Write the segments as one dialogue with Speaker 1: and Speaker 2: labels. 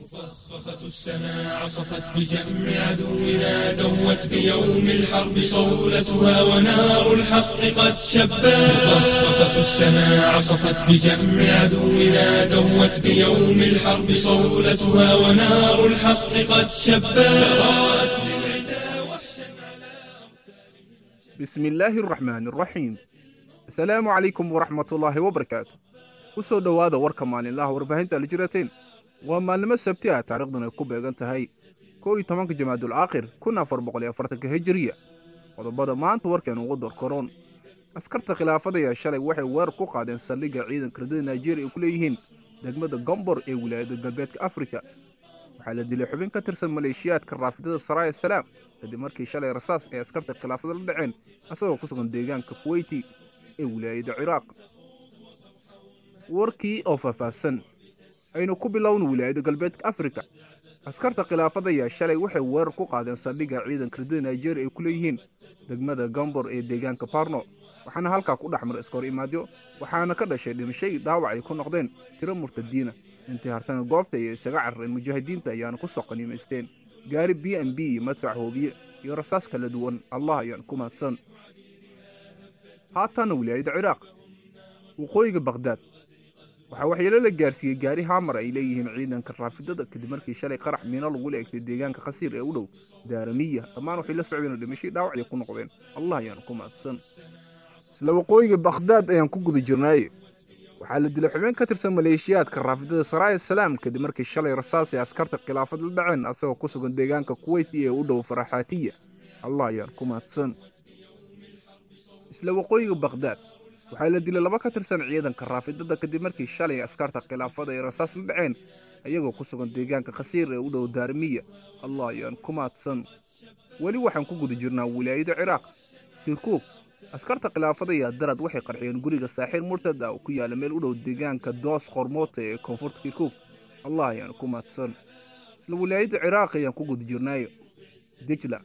Speaker 1: مفخخة السنا عصفت بجمع عدونا دوت بيوم الحرب صولتها ونار الحق قد شبت. مفخخة السنا عصفت بجمع عدونا دوت بيوم الحرب صولتها ونار الحق قد شبت.
Speaker 2: بسم الله الرحمن الرحيم. asalaamu calaykum waraxmatullaahi wabarakaatu ku soo dhowaada warka maalinlaha warbaahinta alijirateen waa maalnimo sabti ah taariikhdan ay ku beegan tahay kow iyo tobanka jamaadul aakhir kun afar boqol iyo afartanka hijiriya qodobada maanta warkeenu ugu dorkoroon askarta khilaafada ayaa shalay waxay weerar ku qaadeen saldhigga ciidanka ridada naijeeriya ay ku leeyihiin degmada gombor ee wilaayada galbeedka afrika waxaa la dilay xubin ka tirsan maleeshiyaadka raafidada saraaya salaam kadib markii shalay rasaas ay askarta khilaafada la dhaceen asagoo ku sugan deegaanka kuweyti ee wilaayada ciraaq warkii oo faahfaahsan aynu ku bilowna wilaayada galbeedka afrika. Askarta khilaafada ayaa shalay waxay weerar ku qaadeen saldhigga ciidanka ridada naijeeriya ay ku leeyihiin degmada gambor ee deegaanka barno waxaana halkaa ku dhex maray iskahor imaadyo waxaana ka dhashay dhimashay dhaawac ay ku noqdeen tiro murtadiina. Intii hartana goobta iyo isaga carareen mujaahidiinta ayaana ku soo qaniimaysteen gaari b m b iyo madfac hoobiye iyo rasaas kala duwan allah ayaan ku mahadsan. Haataana wilaayada ciraaq waqooyiga bakhdaad waxaa waxyeelo la gaarsiiyey gaari haamar ay leeyihiin ciidanka raafidada kadib markii shalay qarax miino lagula egtay deegaanka khasiir ee u dhow daaramiya. Dhammaan waxay la socdeen oo dhimashay dhaawacya ku noqdeen. Allah ayaan ku mahadsan isla waqooyiga bakhdaad ayaan ku guda jirnaaye waxaa la dilay xubin ka tirsan maleeshiyaadka raafidada saraaya salaam kadib markii shalay rasaas askarta khilaafad la dhaceen asagoo ku sugan deegaanka kuweyti ee u dhow faraxaatiya allah ayaan ku mahadsan isla waqooyiga bakhdaad waxaa la dilay laba ka tirsan ciidanka raafidada kadib markii shalay askarta khilaafada ay rasaas la dhaceen ayagoo ku sugan deegaanka khasiir ee u dhow daarmiya allah ayaan ku mahadsan weli waxaan ku guda jirnaa wilaayada ciraaq. Kirkuug askarta khilaafada ayaa darad waxay qarxiyeen guriga saaxiir murtad ah oo ku yaalla meel u dhow deegaanka doos qormoote ee koonfurta kirkuug allah ayaan ku mahadsan isla wilaayada ciraaq ayaan ku guda jirnaayo. Dijla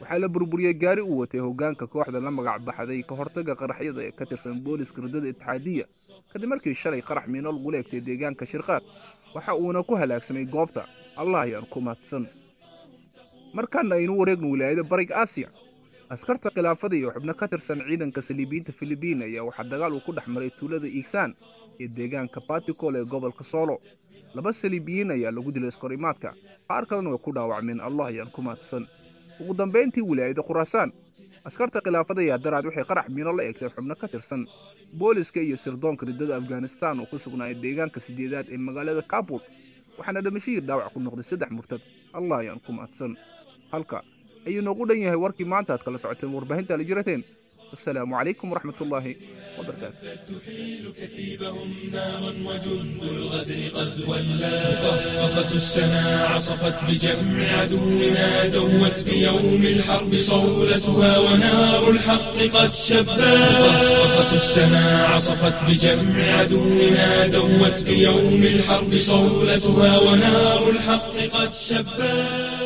Speaker 2: waxaa la burburiyey gaari uu watay hoggaanka kooxda la magac baxday ka hortagga qaraxyada ee ka tirsan booliska ridada itixaadiya. Kadib markii shalay qarax miino lagula egtay deegaanka shirqaad waxa uuna ku halaagsamay goobta. Allah ayaan ku mahadsan markaana aynu wareegno wilaayada bariga aasiya. Askarta khilaafada iyo xubno ka tirsan ciidanka saliibiyiinta filibiin ayaa waxaa dagaal uu ku dhex maray tuulada iigsaan ee deegaanka batikol ee gobolka soolo laba saliibiyiin ayaa lagu dilay iskorimaadka. Qaar kalena way ku dhaawacmeen allah ayaan ku mahadsan ugu dambayntii wilaayada khuraasaan askarta khilaafada ayaa daraad waxay qarax miino la eegteen xubno ka tirsan. Booliska iyo sirdoonka ridada afghanistan oo ku sugnaaya deegaanka sideedaad ee magaalada kabul. Waxaana dhimashadii dhaawac ku noqday saddex murtad. Allah ayaan ku mahadsan. Halka ayuu noogu dhan yahay warkii maanta aad kala socoteen warbaahinta alijirateen السلام عليكم ورحمة الله وبركاته.
Speaker 1: تحيل كثيبهم نارا وجند الغدر قد ولا. مفخخة السنا عصفت بجمع عدونا دوت بيوم الحرب صولتها ونار الحق قد شبا. مفخخة عصفت بجمع عدونا دوت بيوم الحرب صولتها ونار الحق قد شبا.